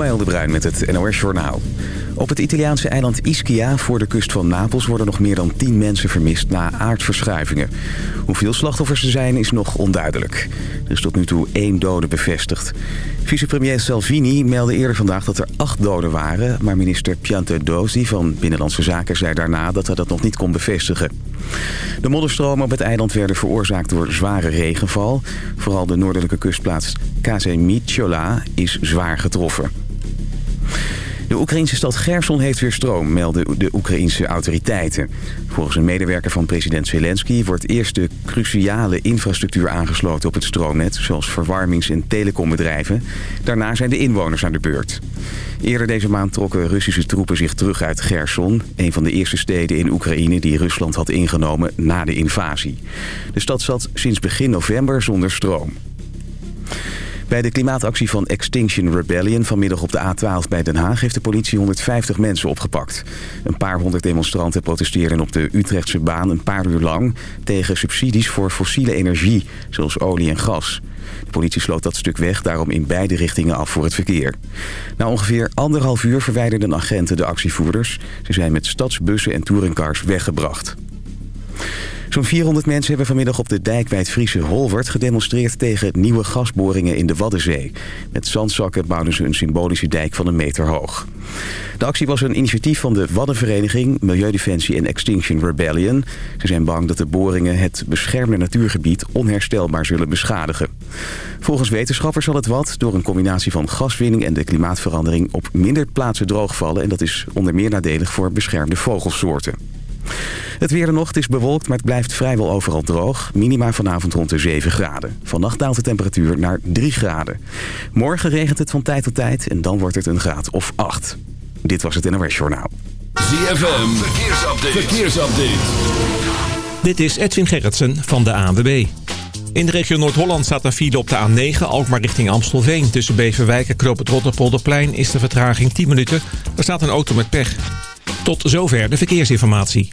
Ismaël de Bruin met het NOS Journaal. Op het Italiaanse eiland Ischia voor de kust van Napels... worden nog meer dan 10 mensen vermist na aardverschuivingen. Hoeveel slachtoffers er zijn is nog onduidelijk. Er is tot nu toe één dode bevestigd. Vicepremier Salvini meldde eerder vandaag dat er acht doden waren... maar minister Piantedosi van Binnenlandse Zaken zei daarna... dat hij dat nog niet kon bevestigen. De modderstromen op het eiland werden veroorzaakt door zware regenval. Vooral de noordelijke kustplaats Kazemiciola is zwaar getroffen. De Oekraïnse stad Gerson heeft weer stroom, melden de Oekraïnse autoriteiten. Volgens een medewerker van president Zelensky wordt eerst de cruciale infrastructuur aangesloten op het stroomnet, zoals verwarmings- en telecombedrijven. Daarna zijn de inwoners aan de beurt. Eerder deze maand trokken Russische troepen zich terug uit Gerson, een van de eerste steden in Oekraïne die Rusland had ingenomen na de invasie. De stad zat sinds begin november zonder stroom. Bij de klimaatactie van Extinction Rebellion vanmiddag op de A12 bij Den Haag... heeft de politie 150 mensen opgepakt. Een paar honderd demonstranten protesteerden op de Utrechtse baan een paar uur lang... tegen subsidies voor fossiele energie, zoals olie en gas. De politie sloot dat stuk weg, daarom in beide richtingen af voor het verkeer. Na ongeveer anderhalf uur verwijderden agenten de actievoerders. Ze zijn met stadsbussen en touringcars weggebracht. Zo'n 400 mensen hebben vanmiddag op de dijk bij het Friese Holwert gedemonstreerd tegen nieuwe gasboringen in de Waddenzee. Met zandzakken bouwden ze een symbolische dijk van een meter hoog. De actie was een initiatief van de Waddenvereniging, Milieudefensie en Extinction Rebellion. Ze zijn bang dat de boringen het beschermde natuurgebied onherstelbaar zullen beschadigen. Volgens wetenschappers zal het wat door een combinatie van gaswinning en de klimaatverandering op minder plaatsen droogvallen. En dat is onder meer nadelig voor beschermde vogelsoorten. Het weer nog, het is bewolkt, maar het blijft vrijwel overal droog. Minima vanavond rond de 7 graden. Vannacht daalt de temperatuur naar 3 graden. Morgen regent het van tijd tot tijd en dan wordt het een graad of 8. Dit was het NOS Journaal. ZFM, verkeersupdate. verkeersupdate. Dit is Edwin Gerritsen van de ANWB. In de regio Noord-Holland staat een file op de A9, Alkmaar richting Amstelveen. Tussen Beverwijk en Knoop het Rotterpolderplein is de vertraging 10 minuten. Er staat een auto met pech. Tot zover de verkeersinformatie.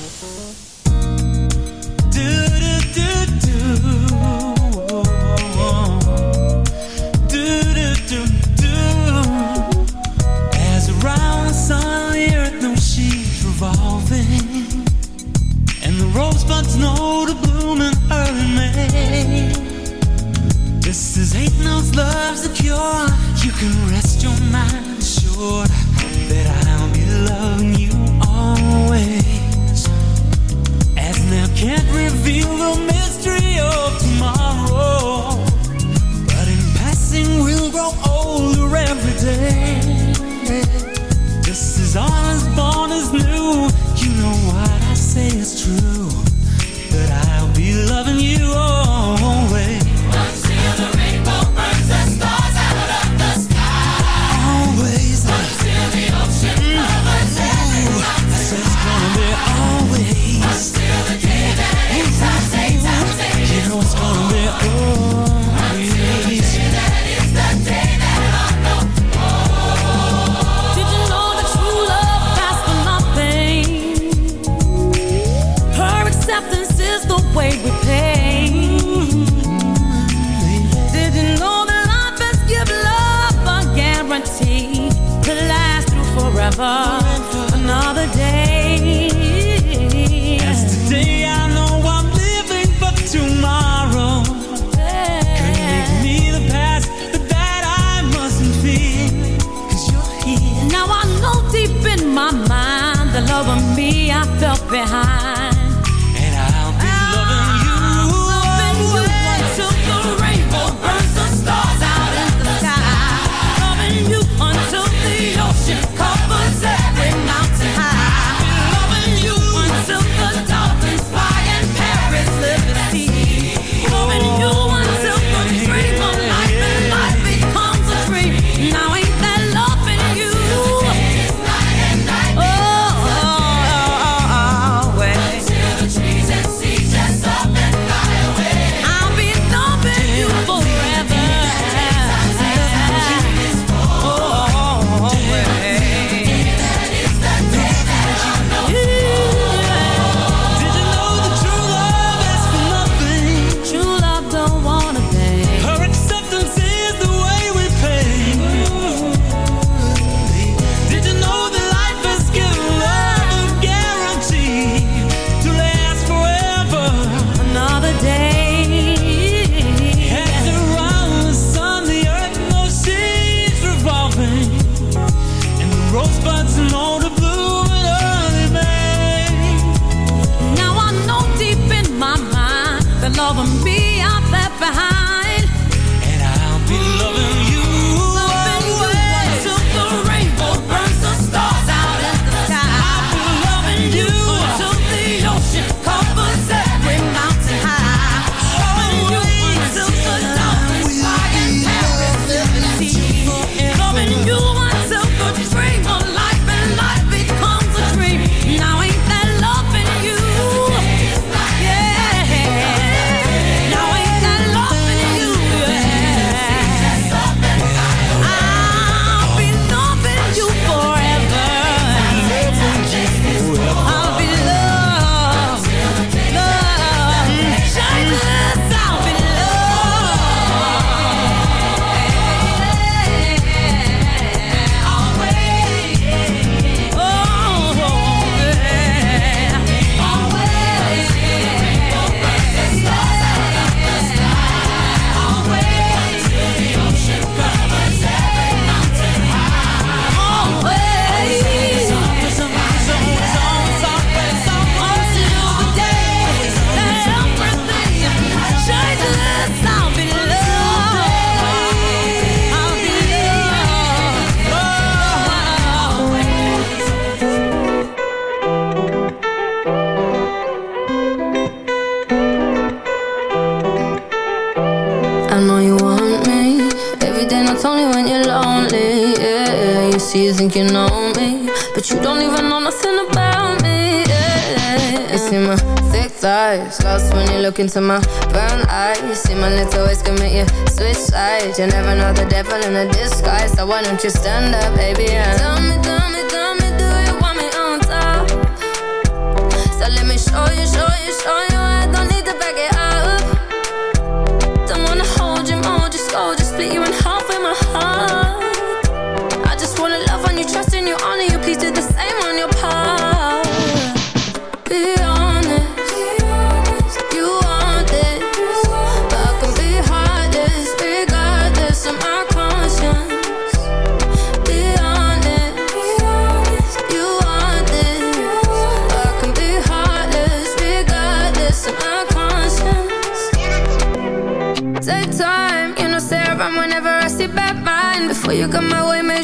Love's the cure, you can rest your mind assured that I'll be loving you always. As now can't reveal the mystery of tomorrow, but in passing we'll grow older every day. You think you know me, but you don't even know nothing about me. Yeah, you see my thick thighs, lost when you look into my brown eyes. You see my little ways commit you switch sides. You never know the devil in a disguise, so why don't you stand up, baby? Tell me, tell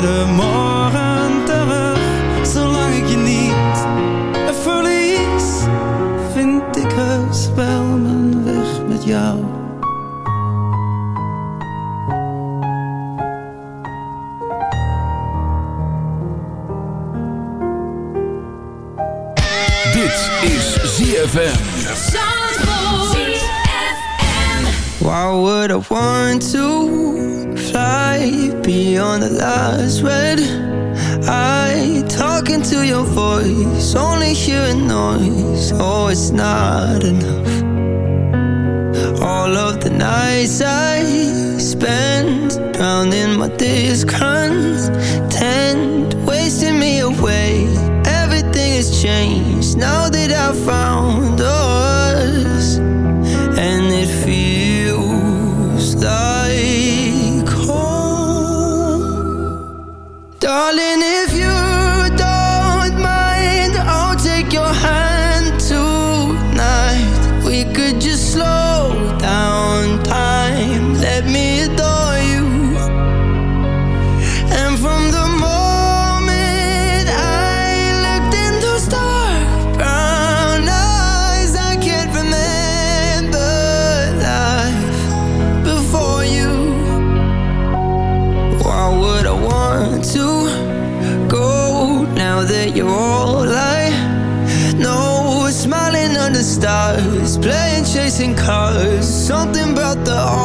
De morgen terug. Zolang ik je niet verlies Vind ik heus wel mijn weg met jou. Dit is ZFM Why would I want to fly beyond the last red I talking to your voice Only hearing noise. Oh, it's not enough. All of the nights I spent Drowning my discontent Wasting me away. Everything has changed Now that I found us chasing cars. Something about the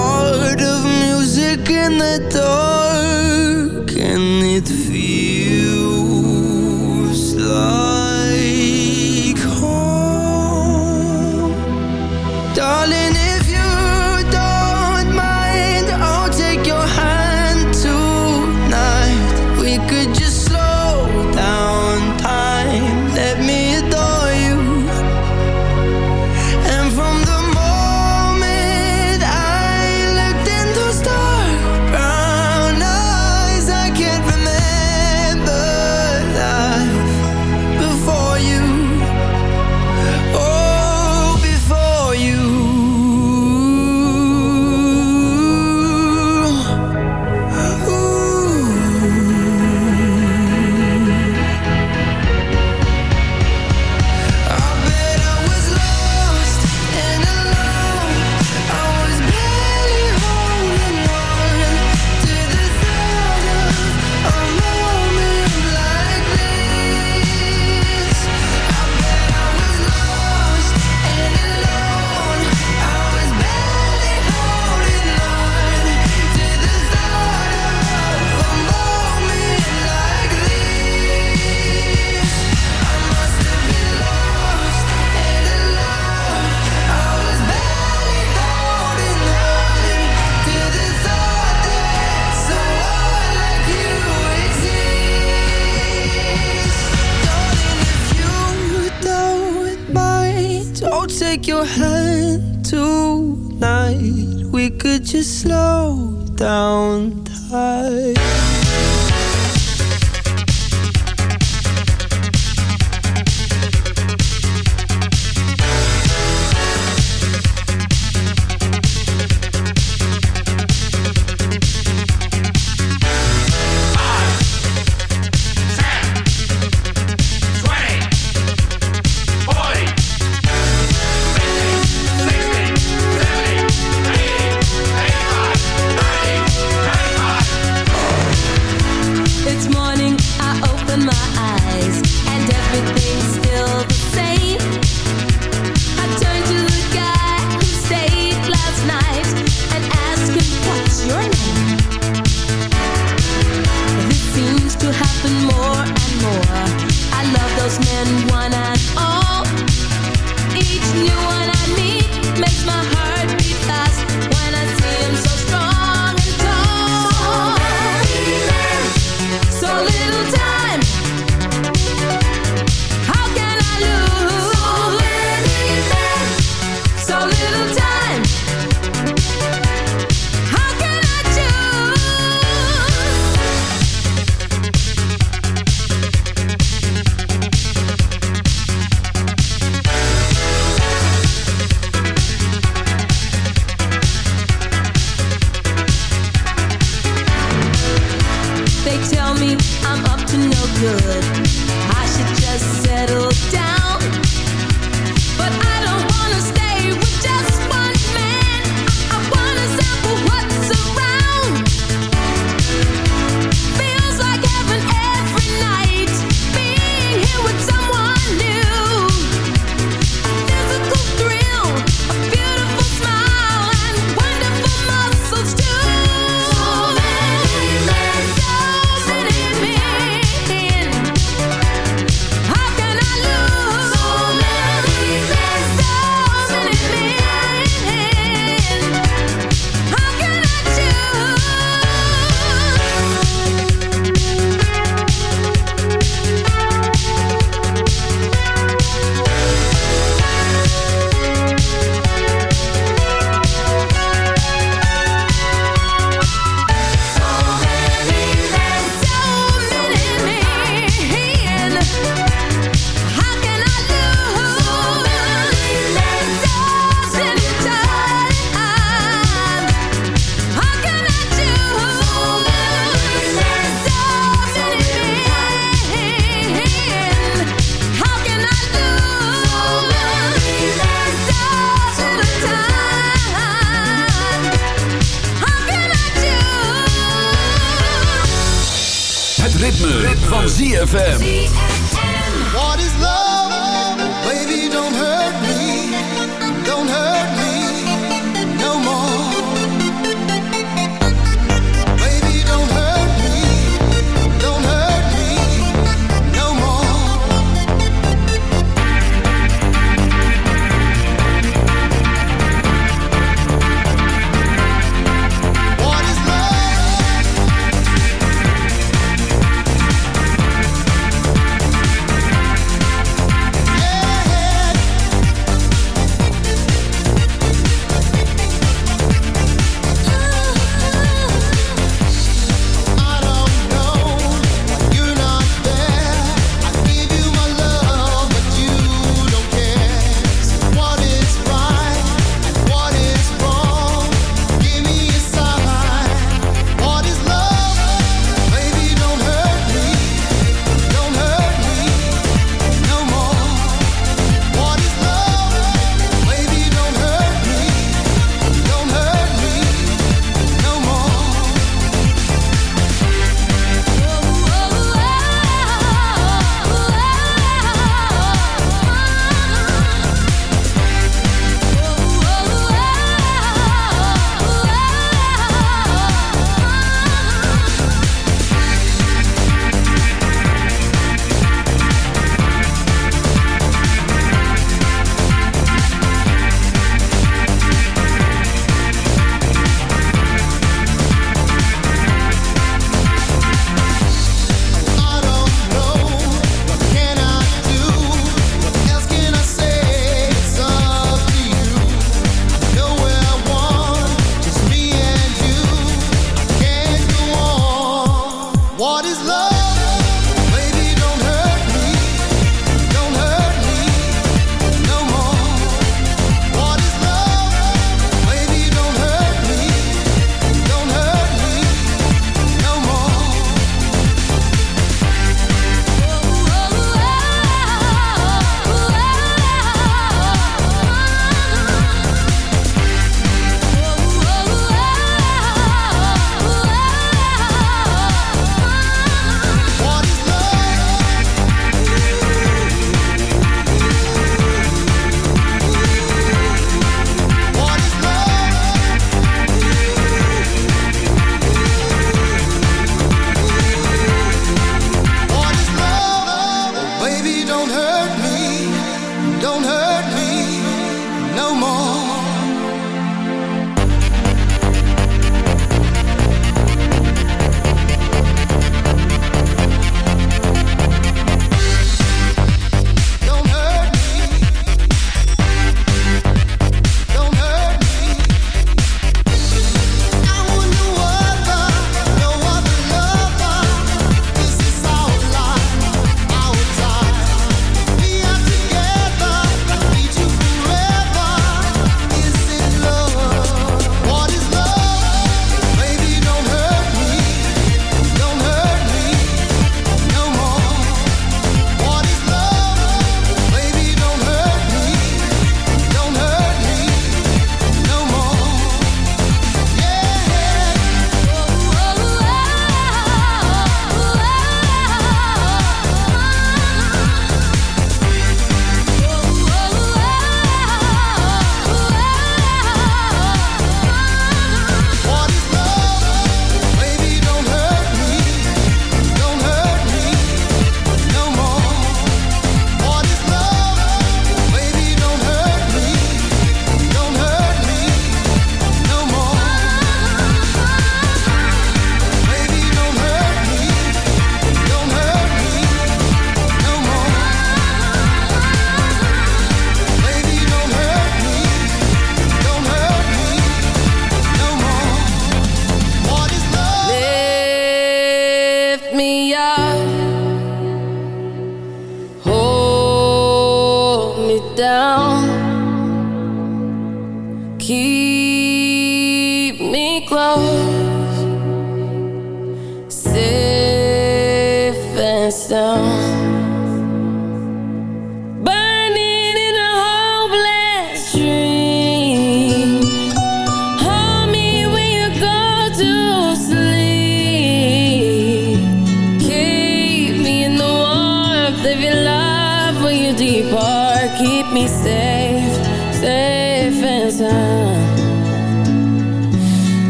ritme, ritme. van ZFM.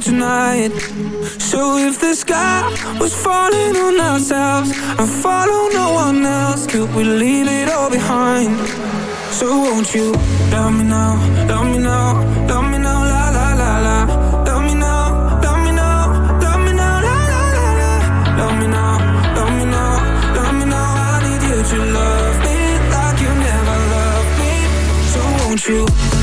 tonight. So if the sky was falling on ourselves And follow no one else Could we leave it all behind? So won't you love me now, love me now, love me now, la la la la. Love me now, love me now, love me now, la la la la. Love me now, love me now, love me now. I need you to love me like you never loved me. So won't you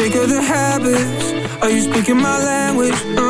sick of the habits. Are you speaking my language? Uh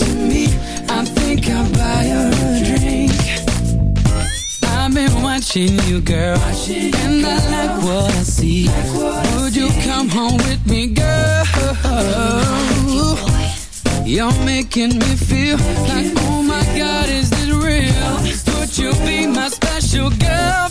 Watching you, girl, and I like what I see. Like what Would you come home with me, girl? you, You're making me feel like, oh my God, is this real? Would you be my special girlfriend,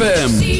ZFM.